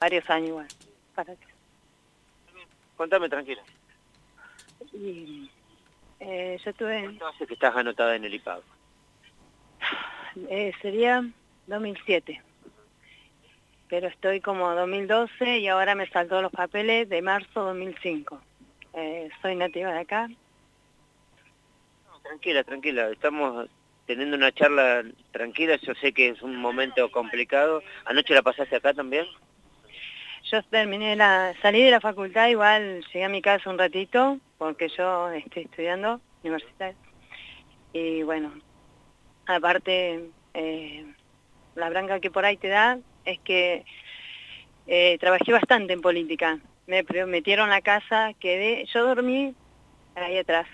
varios años igual. Para que- Contame tranquila. y, eh, yo tuve, ¿Cuánto hace que estás anotada en el IPAB? eh, sería 2007, pero estoy como 2012 y ahora me saltó los papeles de marzo 2005. Eh, soy nativa de acá, No, tranquila, tranquila. Estamos teniendo una charla tranquila. Yo sé que es un momento complicado. ¿Anoche la pasaste acá también? Yo terminé la, salí de la facultad, igual llegué a mi casa un ratito, porque yo estoy estudiando universitario. Y bueno, aparte, eh, la branca que por ahí te da es que eh, trabajé bastante en política. Me prometieron la casa, quedé, yo dormí ahí atrás,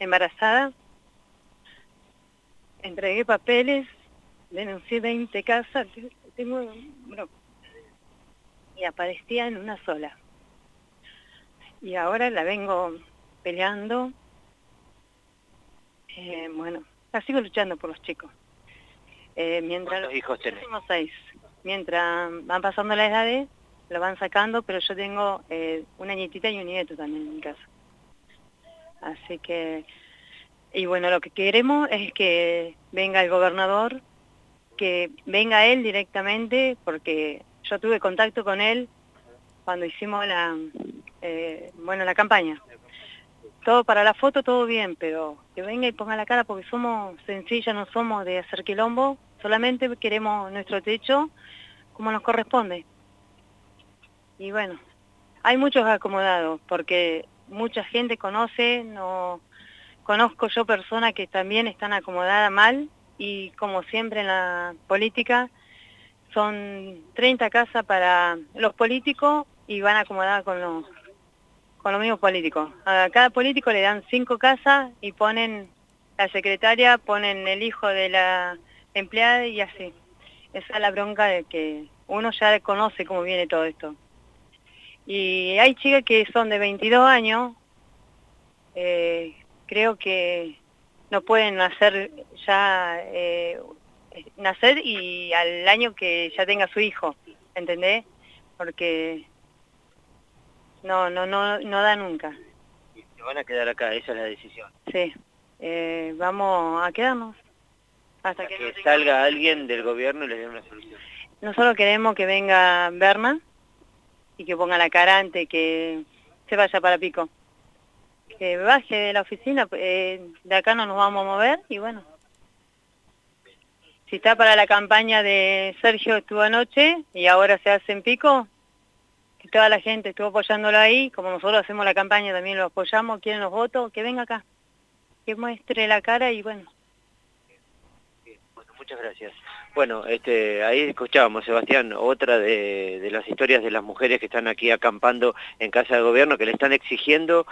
embarazada, entregué papeles, denuncié 20 casas, tengo, bueno, y aparecía en una sola. Y ahora la vengo peleando. Eh, bueno, la sigo luchando por los chicos. Eh, mientras ¿Cuántos hijos tenés? seis. Mientras van pasando las edades, lo van sacando, pero yo tengo eh, una nietita y un nieto también en mi casa. Así que, y bueno, lo que queremos es que venga el gobernador, que venga él directamente, porque yo tuve contacto con él cuando hicimos la, eh, bueno, la campaña. Todo para la foto, todo bien, pero que venga y ponga la cara porque somos sencillas, no somos de hacer quilombo, solamente queremos nuestro techo como nos corresponde. Y bueno, hay muchos acomodados porque mucha gente conoce, no conozco yo personas que también están acomodadas mal y como siempre en la política son 30 casas para los políticos y van acomodadas con los con los mismos políticos. A cada político le dan cinco casas y ponen la secretaria, ponen el hijo de la empleada y así. Esa es la bronca de que uno ya conoce cómo viene todo esto. Y hay chicas que son de 22 años, eh, creo que no pueden nacer ya, eh, nacer y al año que ya tenga su hijo, ¿entendés? Porque no, no, no, no da nunca. Se van a quedar acá, esa es la decisión. Sí, eh, vamos a quedarnos hasta que, Que no tenga- salga alguien del gobierno y les dé una solución. Nosotros queremos que venga Berna y que ponga la cara antes que se vaya para Pico. Que baje de la oficina, eh, de acá no nos vamos a mover y bueno. Si está para la campaña de Sergio estuvo anoche y ahora se hace en Pico, que toda la gente estuvo apoyándolo ahí, como nosotros hacemos la campaña también lo apoyamos, quieren los votos, que venga acá, que muestre la cara y bueno. Bueno, muchas gracias. Bueno, este, ahí escuchábamos, Sebastián, otra de, de las historias de las mujeres que están aquí acampando en casa del gobierno, que le están exigiendo